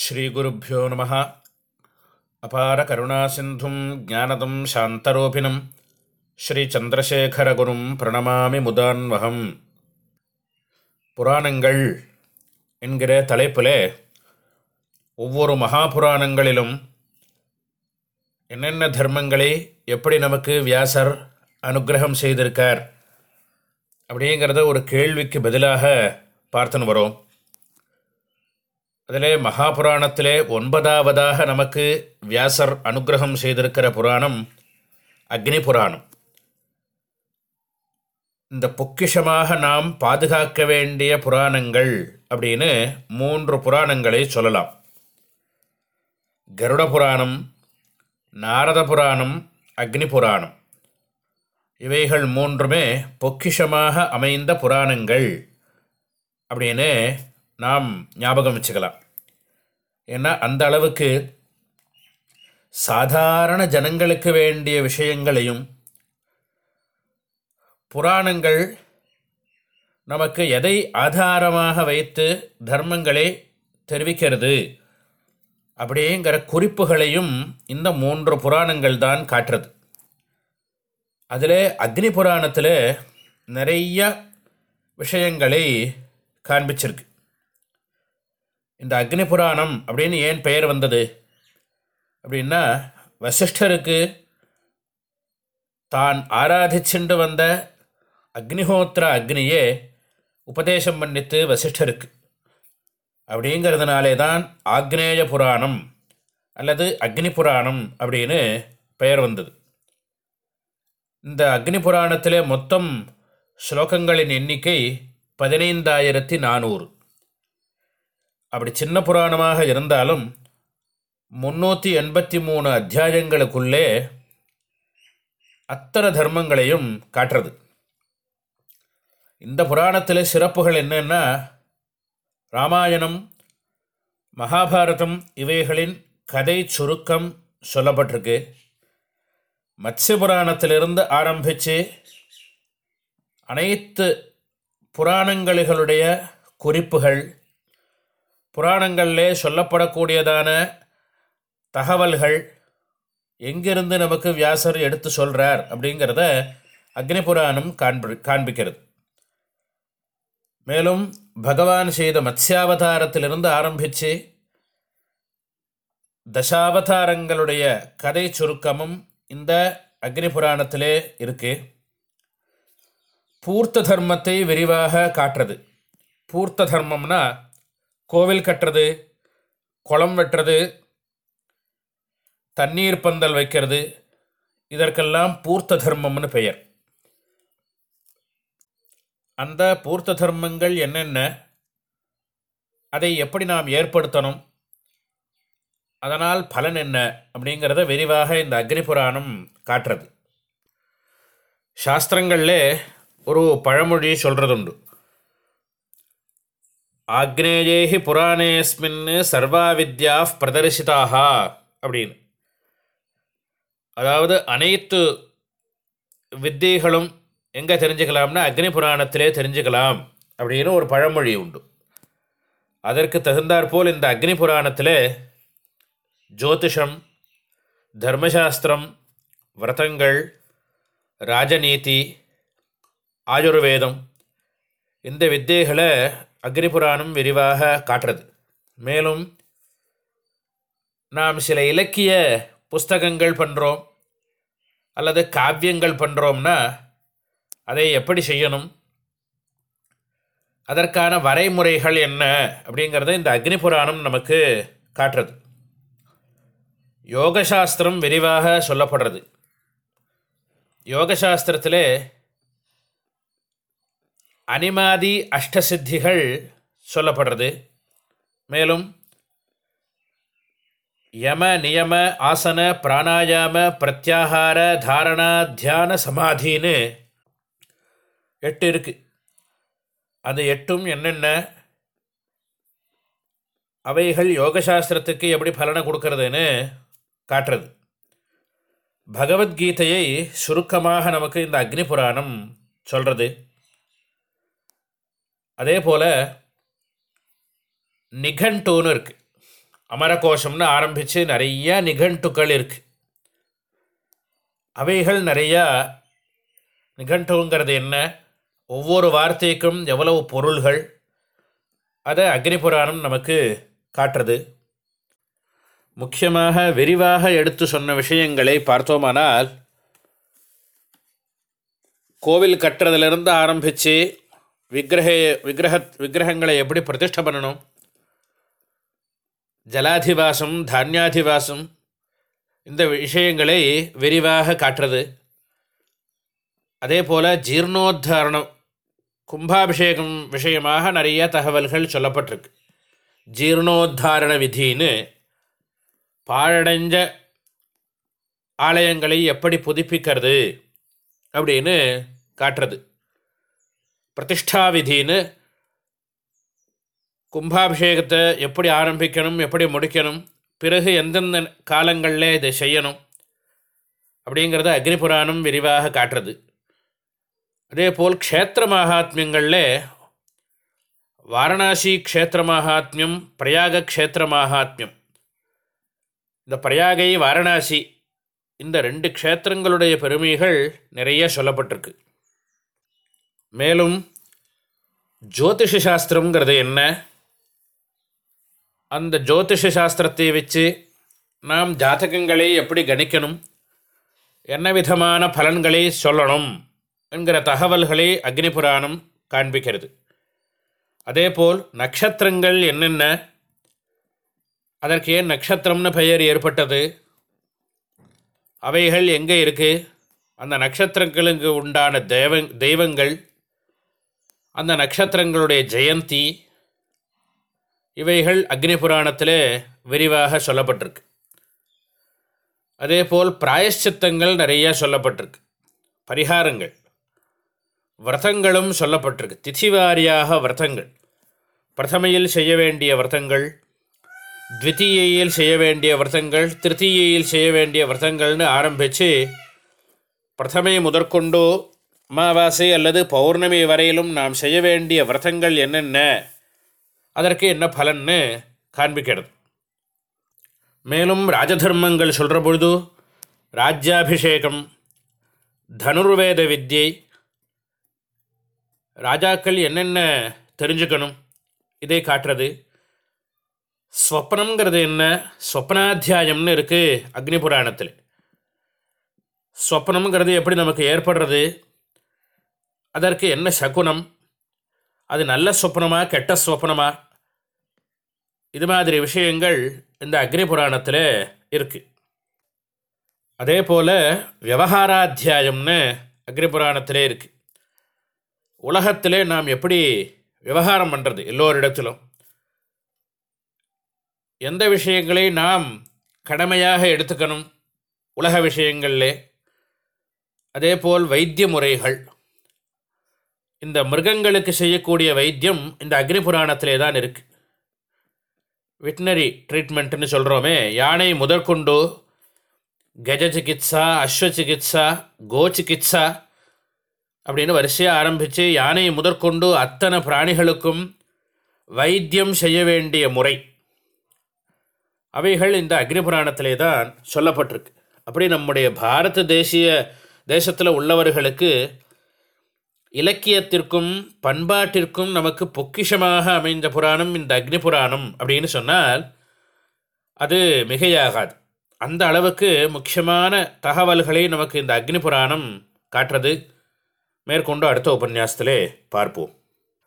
ஸ்ரீகுருப்போ நம. அபார கருணாசிந்தும் ஜானதம் சாந்தரூபிணம். ஸ்ரீச்சந்திரசேகரகுரும் பிரணமாமி முதான்வகம். புராணங்கள் என்கிற தலைப்பில் ஒவ்வொரு மகாபுராணங்களிலும் என்னென்ன தர்மங்களை எப்படி நமக்கு வியாசர் அனுகிரகம் செய்திருக்கார் அப்படிங்கிறத ஒரு கேள்விக்கு பதிலாக பார்த்துன்னு வரோம். அதிலே மகாபுராணத்திலே ஒன்பதாவதாக நமக்கு வியாசர் அனுகிரகம் செய்திருக்கிற புராணம் அக்னி புராணம். இந்த பொக்கிஷமாக நாம் பாதுகாக்க வேண்டிய புராணங்கள் அப்படின்னு மூன்று புராணங்களை சொல்லலாம். கருட புராணம் நாரத புராணம் அக்னி புராணம். இவைகள் மூன்றுமே பொக்கிஷமாக அமைந்த புராணங்கள் அப்படின்னு நாம் ஞாபகம் வச்சுக்கலாம். ஏன்னா அந்த அளவுக்கு சாதாரண ஜனங்களுக்கு வேண்டிய விஷயங்களையும் புராணங்கள் நமக்கு எதை ஆதாரமாக வைத்து தர்மங்களை தெரிவிக்கிறது அப்படிங்கிற குறிப்புகளையும் இந்த மூன்று புராணங்கள் தான் காட்டுறது. அதில் அக்னி புராணத்தில் நிறைய விஷயங்களை காண்பிச்சிருக்கு. இந்த அக்னி புராணம் அப்படின்னு ஏன் பெயர் வந்தது? அப்படின்னா வசிஷ்டருக்கு தான் ஆராதிச்சுண்டு வந்த அக்னிஹோத்திர அக்னியே உபதேசம் பண்ணித்து வசிஷ்டருக்கு. அப்படிங்கிறதுனாலே தான் ஆக்னேய புராணம் அல்லது அக்னி புராணம் அப்படின்னு பெயர் வந்தது. இந்த அக்னி புராணத்திலே மொத்தம் ஸ்லோகங்களின் எண்ணிக்கை பதினைந்தாயிரத்தி நானூறு. அப்படி சின்ன புராணமாக இருந்தாலும் முன்னூற்றி எண்பத்தி மூணு அத்தியாயங்களுக்குள்ளே அத்தனை தர்மங்களையும் காட்டுறது. இந்த புராணத்தில் சிறப்புகள் என்னென்னா ராமாயணம் மகாபாரதம் இவைகளின் கதை சுருக்கம் சொல்லப்பட்டிருக்கு. மத்ய புராணத்திலிருந்து ஆரம்பித்து அனைத்து புராணங்களுடைய குறிப்புகள் புராணங்களிலே சொல்லப்படக்கூடியதான தகவல்கள் எங்கிருந்து நமக்கு வியாசர் எடுத்து சொல்கிறார் அப்படிங்கிறத அக்னி புராணம் காண்பி காண்பிக்கிறது. மேலும் பகவான் செய்த மத்ஸ்யாவதாரத்திலிருந்து ஆரம்பித்து தசாவதாரங்களுடைய கதை சுருக்கமும் இந்த அக்னி புராணத்திலே இருக்குது பூர்த்த தர்மத்தை விரிவாக காட்டுறது. பூர்த்த தர்மம்னா கோவில் கட்டுறது குளம் வெட்டுறது தண்ணீர் பந்தல் வைக்கிறது இதற்கெல்லாம் பூர்த்த தர்மம்னு பெயர். அந்த பூர்த்த தர்மங்கள் என்னென்ன அதை எப்படி நாம் ஏற்படுத்தணும் அதனால் பலன் என்ன அப்படிங்கிறத விரிவாக இந்த அக்னி புராணம் காட்டுறது. சாஸ்திரங்களில் ஒரு பழமொழி சொல்கிறதுண்டு ஆக்னேயேஹி புராணேஸ்மின் சர்வா வித்யா பிரதர்சிதாக அப்படின்னு. அதாவது அனைத்து வித்தியைகளும் எங்கே தெரிஞ்சுக்கலாம்னா அக்னி புராணத்திலே தெரிஞ்சுக்கலாம் அப்படின்னு ஒரு பழமொழி உண்டு. அதற்கு தகுந்தாற்போல் இந்த அக்னி புராணத்தில் ஜோதிஷம் தர்மசாஸ்திரம் விரதங்கள் ராஜநீதி ஆயுர்வேதம் இந்த வித்தியைகளை அக்னி புராணம் விரிவாக காட்டுறது. மேலும் நாம் சில இலக்கிய புஸ்தகங்கள் பண்ணுறோம் அல்லது காவியங்கள் பண்ணுறோம்னா அதை எப்படி செய்யணும்? அதற்கான வரைமுறைகள் என்ன? அப்படிங்கிறத இந்த அக்னி புராணம் நமக்கு காட்டுறது. யோகசாஸ்திரம் விரிவாக சொல்லப்படுறது. யோகசாஸ்திரத்தில் அனிமாதி அஷ்டசித்திகள் சொல்லப்படுறது. மேலும் யம நியம ஆசன பிராணாயாம பிரத்யாகார தாரணா தியான சமாதின்னு எட்டு இருக்குது அந்த எட்டும் என்னென்ன? அவைகள் யோகசாஸ்திரத்துக்கு எப்படி பலனை கொடுக்கறதுன்னு காட்டுறது. பகவத்கீதையை சுருக்கமாக நமக்கு இந்த அக்னி புராணம் சொல்கிறது அதே போல் நிகண்டூன்னு இருக்குது அமரகோஷம்னு ஆரம்பித்து நிறையா நிகண்டுக்கள் இருக்குது அவைகள் நிறையா நிகண்டுங்கிறது என்ன? ஒவ்வொரு வார்த்தைக்கும் எவ்வளவு பொருள்கள்? அதை அக்னி புராணம் நமக்கு காட்டுறது. முக்கியமாக விரிவாக எடுத்து சொன்ன விஷயங்களை பார்த்தோமானால் கோவில் கட்டுறதுலேருந்து ஆரம்பித்து விக்கிரக விக்கிரக விக்கிரகங்களை எப்படி பிரதிஷ்டை பண்ணணும்? ஜலாதிவாசம் தானியாதிவாசம் இந்த விஷயங்களை விரிவாக காட்டுறது. அதே போல் ஜீர்ணோத்தாரணம் கும்பாபிஷேகம் விஷயமாக நிறைய தகவல்கள் சொல்லப்பட்டிருக்கு. ஜீர்ணோத்தாரண விதின்னு பாழடைஞ்ச ஆலயங்களை எப்படி புதுப்பிக்கிறது அப்படின்னு காட்டுறது. பிரதிஷ்டா விதின்னு கும்பாபிஷேகத்தை எப்படி ஆரம்பிக்கணும் எப்படி முடிக்கணும் பிறகு எந்தெந்த காலங்களில் இதை செய்யணும் அப்படிங்கிறத அக்னி புராணம் விரிவாக காட்டுறது. அதே போல் க்ஷேத்திர மகாத்மியங்களில் வாரணாசி க்ஷேத்திர மகாத்மியம் பிரயாக க்ஷேத்திர மகாத்மியம். இந்த பிரயாகை வாரணாசி இந்த ரெண்டு க்ஷேத்திரங்களுடைய பெருமைகள் நிறைய சொல்லப்பட்டிருக்கு. மேலும் ஜோதிஷ சாஸ்திரங்கிறது என்ன? அந்த ஜோதிஷ சாஸ்திரத்தை வச்சு நாம் ஜாதகங்களை எப்படி கணிக்கணும்? என்ன விதமான பலன்களை சொல்லணும்? என்கிற தகவல்களை அக்னி புராணம் காண்பிக்கிறது. அதேபோல் நட்சத்திரங்கள் என்னென்ன? அதற்கு ஏன் நட்சத்திரம்னு பெயர் ஏற்பட்டது? அவைகள் எங்கே இருக்குது அந்த நட்சத்திரங்களுக்கு உண்டான தெய்வ தெய்வங்கள் அந்த நட்சத்திரங்களுடைய ஜெயந்தி இவைகள் அக்னி புராணத்தில் விரிவாக சொல்லப்பட்டிருக்கு. அதே போல் பிராயஷ்சித்தங்கள் நிறைய சொல்லப்பட்டிருக்கு. பரிகாரங்கள் விரதங்களும் சொல்லப்பட்டிருக்கு. திதிவாரியாக விரதங்கள் பிரதமையில் செய்ய வேண்டிய விரதங்கள் த்வித்தீயில் செய்ய வேண்டிய விரதங்கள் திருத்தீயில் செய்ய வேண்டிய விரதங்கள்னு ஆரம்பித்து பிரதமை முதற்கொண்டு அமாவாசை அல்லது பௌர்ணமி வரையிலும் நாம் செய்ய வேண்டிய விரதங்கள் என்னென்ன? அதற்கு என்ன பலன்னு காண்பிக்கிறது. மேலும் ராஜதர்மங்கள் சொல்கிற பொழுது ராஜ்யாபிஷேகம் தனுர்வேத வித்யை ராஜாக்கள் என்னென்ன தெரிஞ்சுக்கணும்? இதை காட்டுறது. ஸ்வப்னங்கிறது என்ன? ஸ்வப்னாத்தியாயம்னு இருக்குது அக்னி புராணத்தில். ஸ்வப்னங்கிறது எப்படி நமக்கு ஏற்படுறது? அதற்கு என்ன சகுனம்? அது நல்ல சொப்னமா கெட்ட சொப்னமா இது மாதிரி விஷயங்கள் இந்த அக்னி புராணத்தில் இருக்குது அதே போல் விவகாராத்தியாயம்னு அக்னி புராணத்திலே இருக்குது உலகத்திலே நாம் எப்படி விவகாரம் பண்ணுறது எல்லோரிடத்திலும்? எந்த விஷயங்களை நாம் கடமையாக எடுத்துக்கணும் உலக விஷயங்கள்லே? அதே போல் வைத்திய முறைகள். இந்த மிருகங்களுக்கு செய்யக்கூடிய வைத்தியம் இந்த அக்னி புராணத்திலே தான் இருக்குது வெட்டினரி ட்ரீட்மெண்ட்டுன்னு சொல்கிறோமே யானை முதற்கொண்டு கஜ சிகிச்சா அஸ்வ சிகிச்சா கோ சிகிச்சா அப்படின்னு வரிசையாக ஆரம்பித்து யானை முதற்கொண்டு அத்தனை பிராணிகளுக்கும் வைத்தியம் செய்ய வேண்டிய முறை. அவைகள் இந்த அக்னி புராணத்திலே தான் சொல்லப்பட்டிருக்கு. அப்படி நம்முடைய பாரத தேசிய தேசத்தில் உள்ளவர்களுக்கு இலக்கியத்திற்கும் பண்பாட்டிற்கும் நமக்கு பொக்கிஷமாக அமைந்த புராணம் இந்த அக்னி புராணம் அப்படின்னு சொன்னால் அது மிகையாகாது. அந்த அளவுக்கு முக்கியமான தகவல்களை நமக்கு இந்த அக்னி புராணம் காட்டுறது. மேற்கொண்டு அடுத்த உபன்யாசத்திலே பார்ப்போம்.